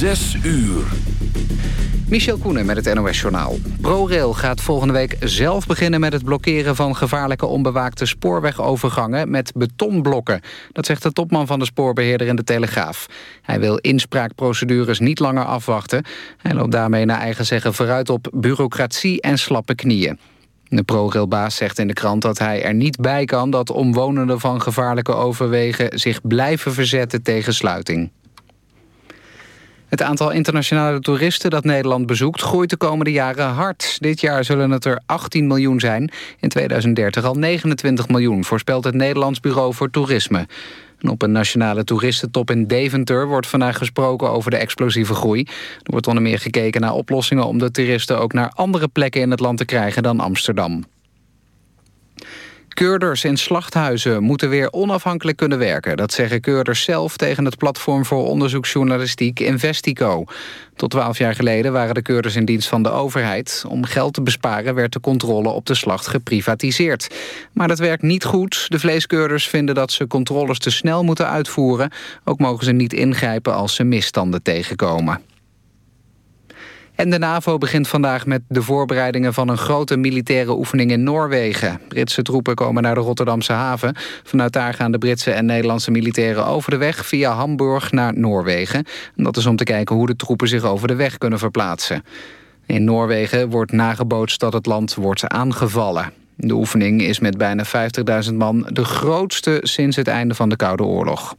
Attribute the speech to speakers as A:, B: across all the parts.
A: Zes uur.
B: Michel Koenen met het NOS-journaal. ProRail gaat volgende week zelf beginnen met het blokkeren van gevaarlijke onbewaakte spoorwegovergangen met betonblokken. Dat zegt de topman van de spoorbeheerder in de Telegraaf. Hij wil inspraakprocedures niet langer afwachten. Hij loopt daarmee naar eigen zeggen vooruit op bureaucratie en slappe knieën. De ProRail-baas zegt in de krant dat hij er niet bij kan... dat omwonenden van gevaarlijke overwegen zich blijven verzetten tegen sluiting. Het aantal internationale toeristen dat Nederland bezoekt... groeit de komende jaren hard. Dit jaar zullen het er 18 miljoen zijn. In 2030 al 29 miljoen, voorspelt het Nederlands Bureau voor Toerisme. Op een nationale toeristentop in Deventer wordt vandaag gesproken over de explosieve groei. Er wordt onder meer gekeken naar oplossingen om de toeristen ook naar andere plekken in het land te krijgen dan Amsterdam. Keurders in slachthuizen moeten weer onafhankelijk kunnen werken. Dat zeggen keurders zelf tegen het platform voor onderzoeksjournalistiek Investico. Tot twaalf jaar geleden waren de keurders in dienst van de overheid. Om geld te besparen werd de controle op de slacht geprivatiseerd. Maar dat werkt niet goed. De vleeskeurders vinden dat ze controles te snel moeten uitvoeren. Ook mogen ze niet ingrijpen als ze misstanden tegenkomen. En de NAVO begint vandaag met de voorbereidingen van een grote militaire oefening in Noorwegen. Britse troepen komen naar de Rotterdamse haven. Vanuit daar gaan de Britse en Nederlandse militairen over de weg via Hamburg naar Noorwegen. En dat is om te kijken hoe de troepen zich over de weg kunnen verplaatsen. In Noorwegen wordt nagebootst dat het land wordt aangevallen. De oefening is met bijna 50.000 man de grootste sinds het einde van de Koude Oorlog.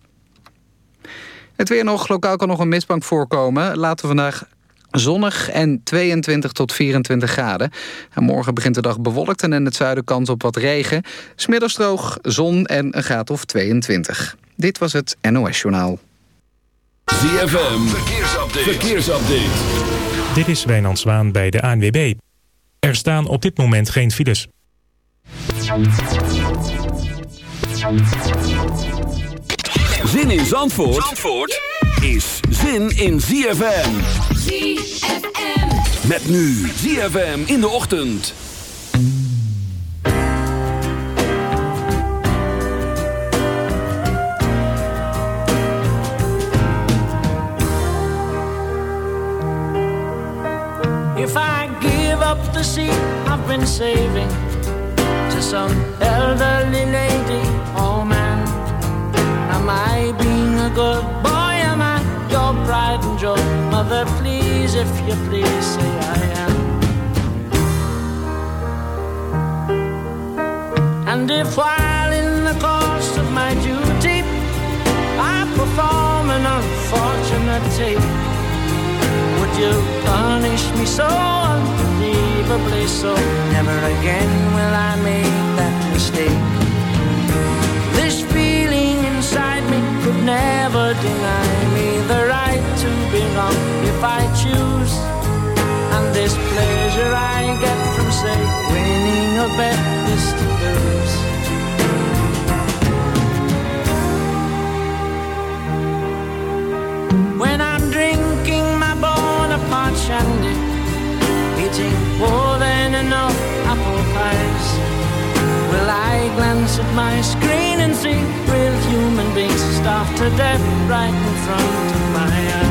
B: Het weer nog. Lokaal kan nog een mistbank voorkomen. Laten we vandaag Zonnig en 22 tot 24 graden. En morgen begint de dag bewolkt en in het zuiden kans op wat regen. Smiddags droog, zon en een graad of 22. Dit was het NOS Journaal.
A: ZFM, verkeersupdate. verkeersupdate.
C: Dit is Wijnand Zwaan bij de ANWB. Er staan op dit moment geen files.
A: Zin in Zandvoort? Zandvoort? Is zin in ZFM.
D: ZFM.
A: Met nu ZFM in de ochtend.
E: If I give up the seat I've been saving to some elderly lady, oh man, am I being a good boy? Mother, please, if you please, say I am. And if while in the course of my duty I perform an unfortunate tape, would you punish me so unbelievably so? Never again will I make that mistake. This feeling inside me could never deny wrong if I choose. And this pleasure I get from, say, winning a bet is to lose. When I'm drinking my Bonaparte shandy, eating more than enough apple pies, will I glance at my screen and see real human beings starved to death right in front of my eyes?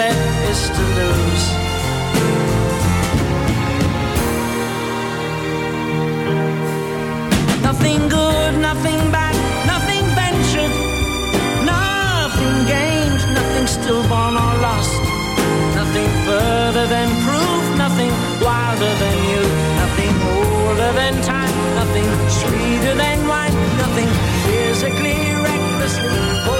E: bet is to lose. Nothing good, nothing bad, nothing ventured, nothing
F: gained, nothing stillborn or lost, nothing further than proof, nothing wilder than you, nothing older than time, nothing sweeter than wine, nothing physically recklessly.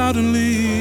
G: suddenly.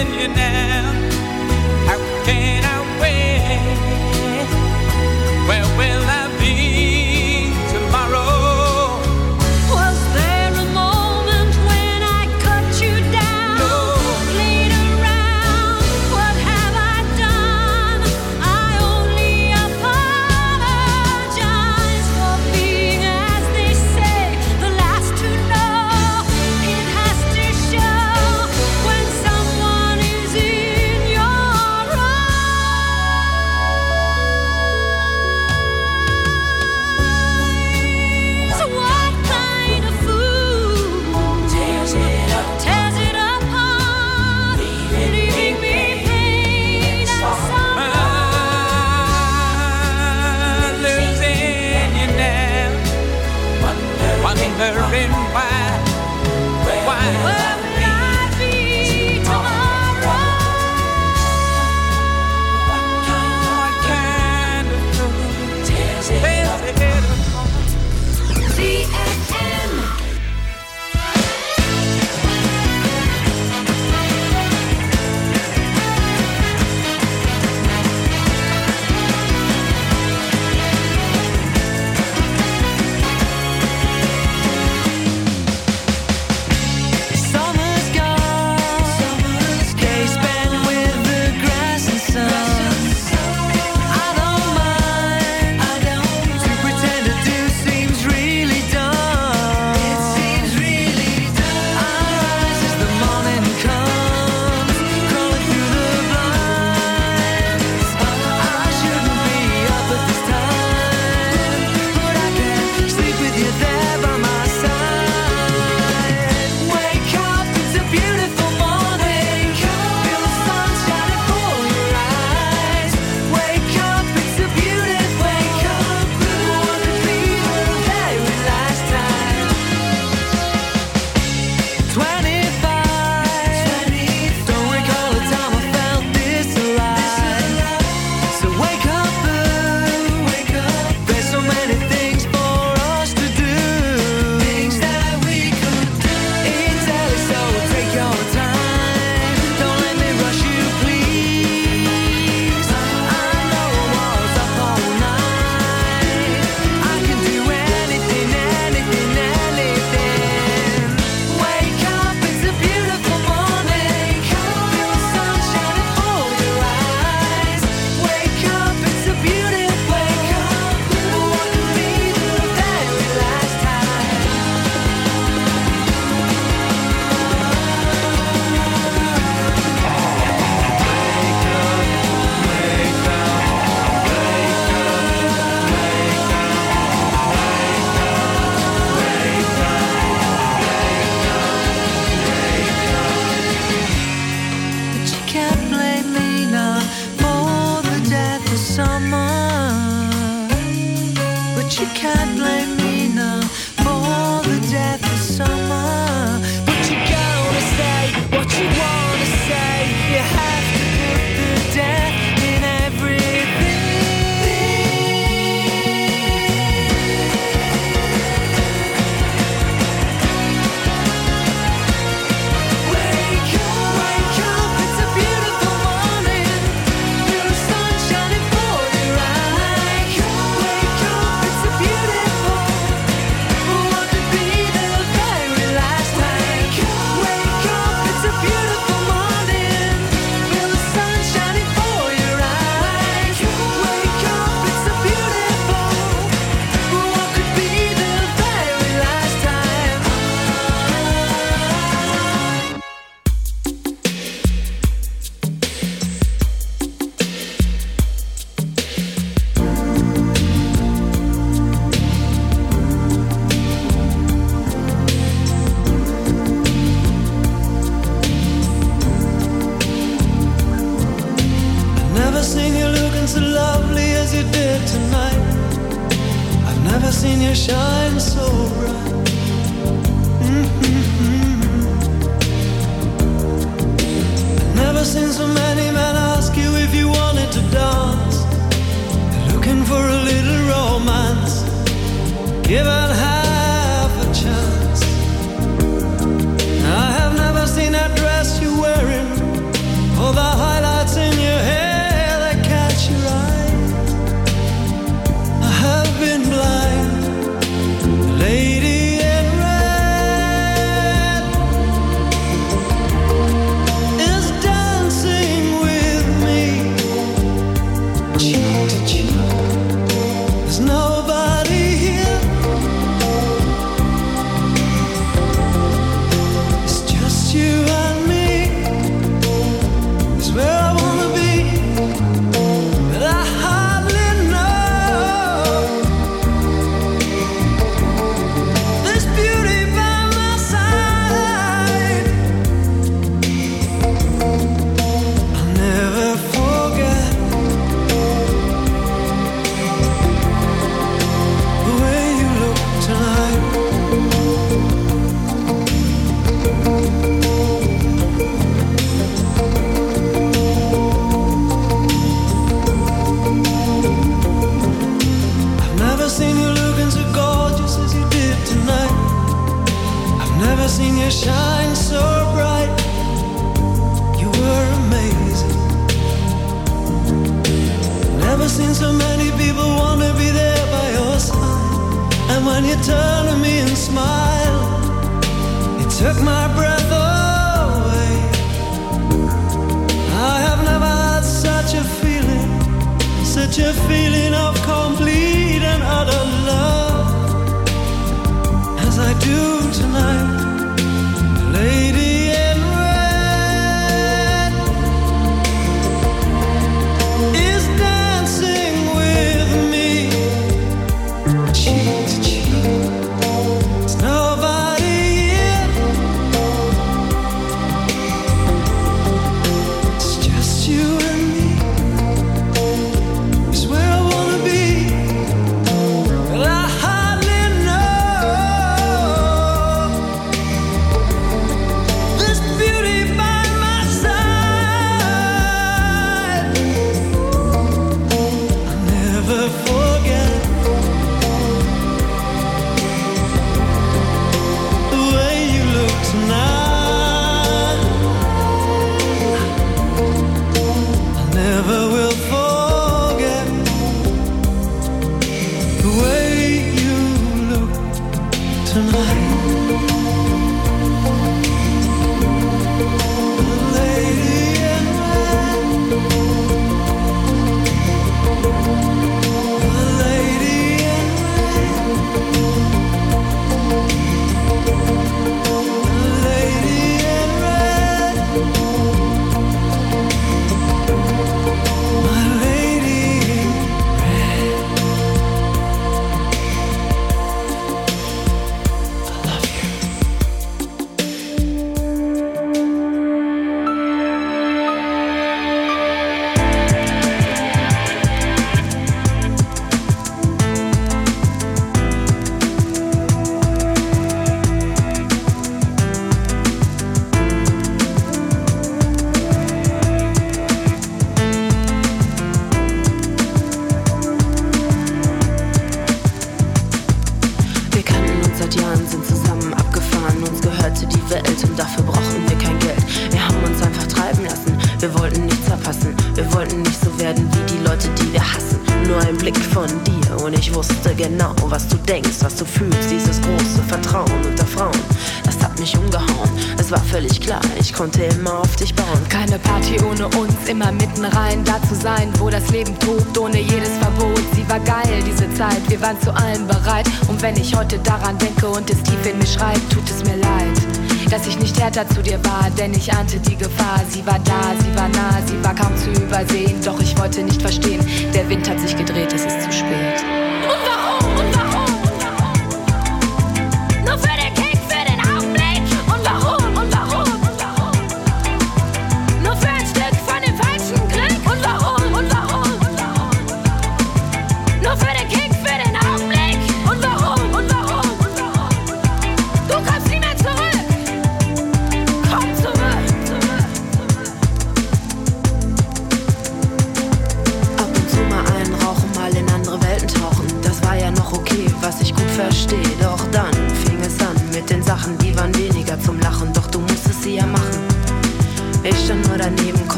H: opinion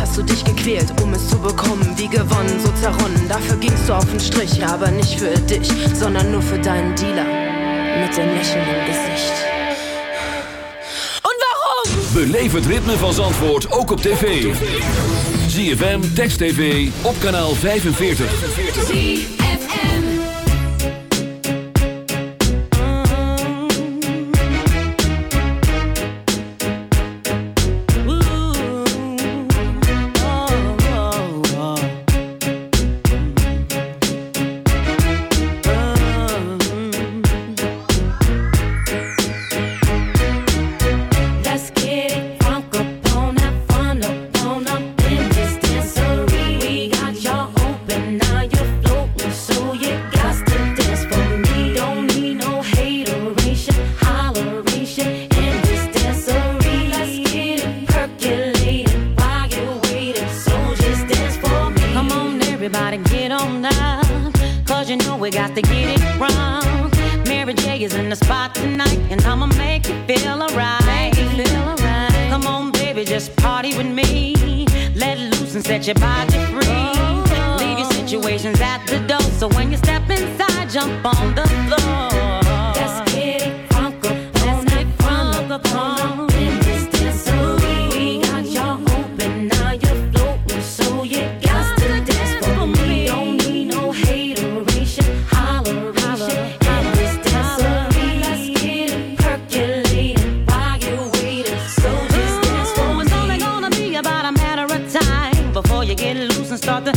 H: hast du dich gequält, um es zu bekommen, wie gewonnen, so zerronnen. Dafür gingst du auf den Strich, aber nicht für dich, sondern nur für deinen Dealer mit dem Lächeln Gesicht. Und warum?
I: Beleef het ritme van Zandvoort ook op tv. ZFM Text TV op kanaal 45.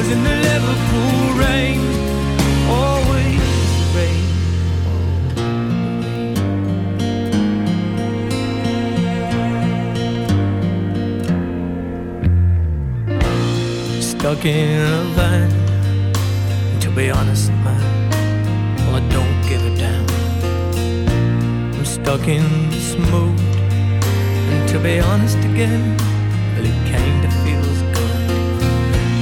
F: heroes in the Liverpool rain. Always rain. Stuck in a van. To be honest, man, well, I don't give a damn. I'm stuck in this mood. And to be honest again,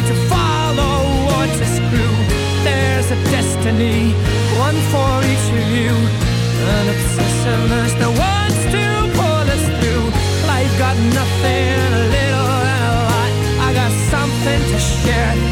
F: to follow or to screw. There's a destiny, one for each of you, an obsessiveness that wants to pull us through. Life got nothing, a little and a lot. I got something to share.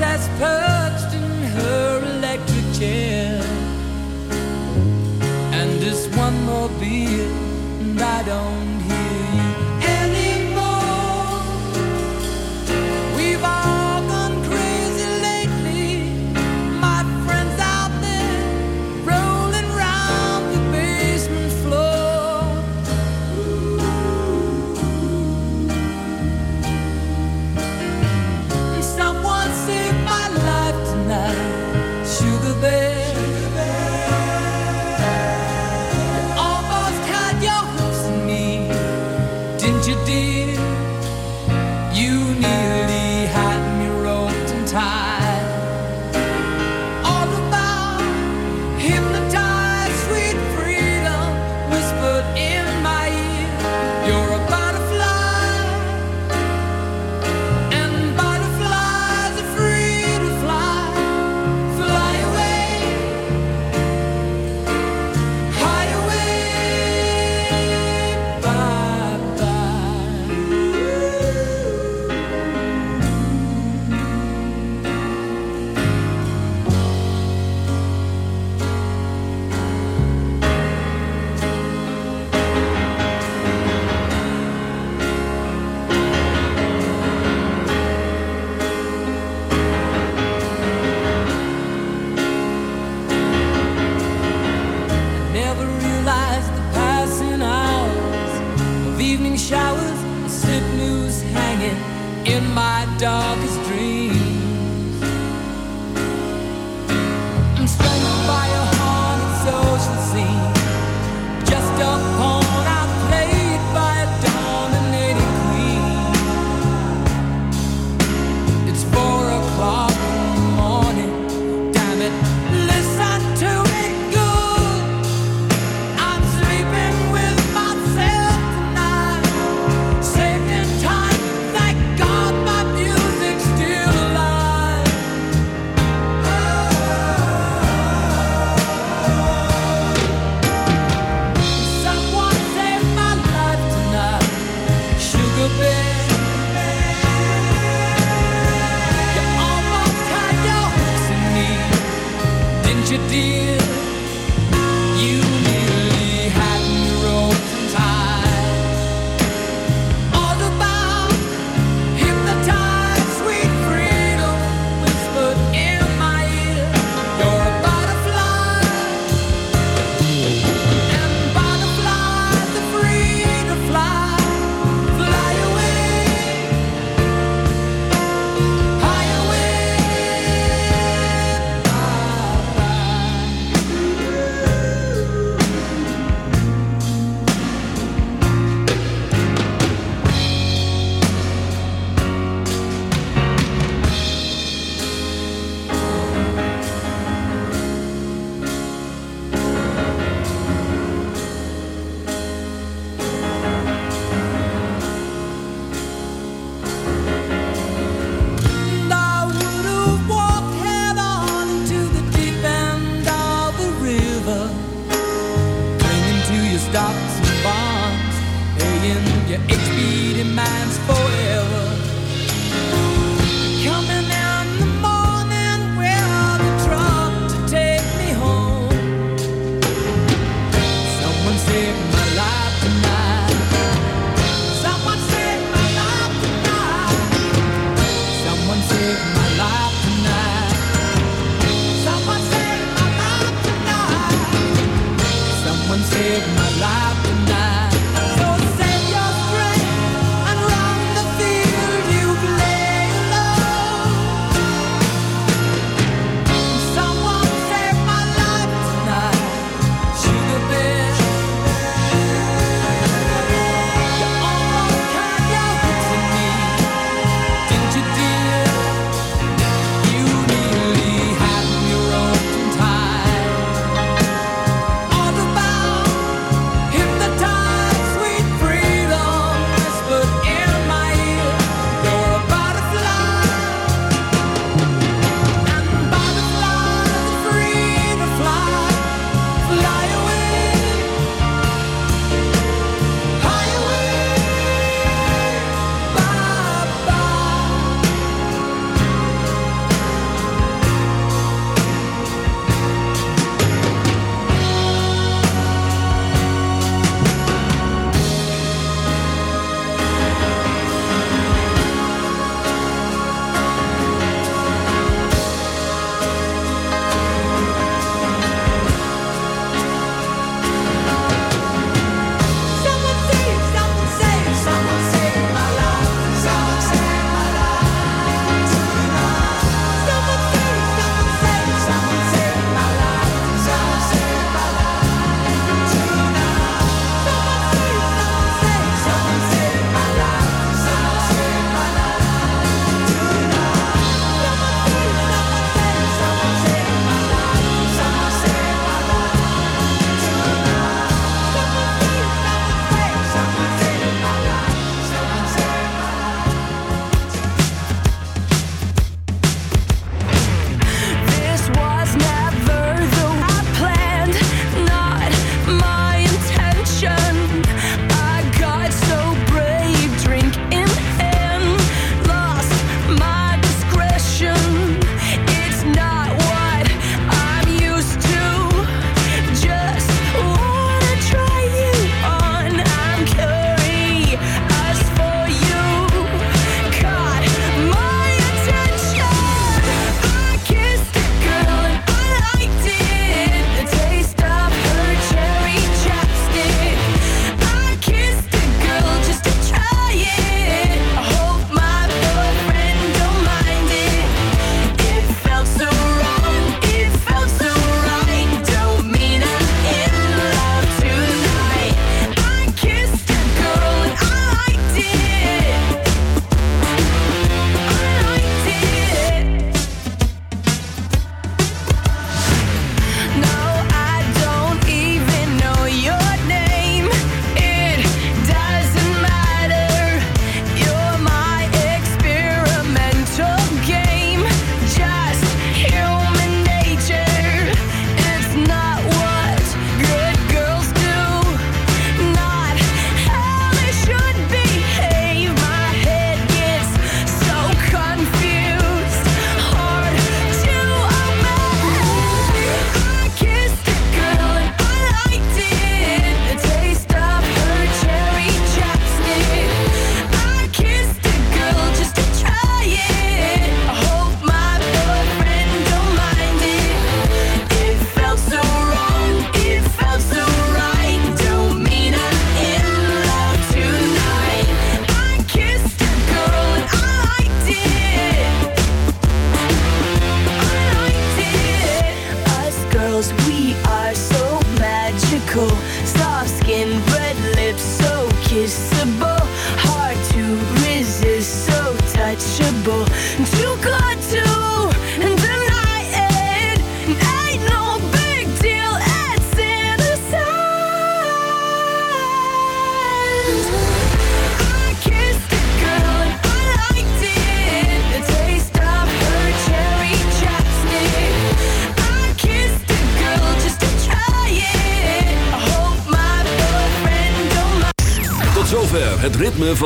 J: Like a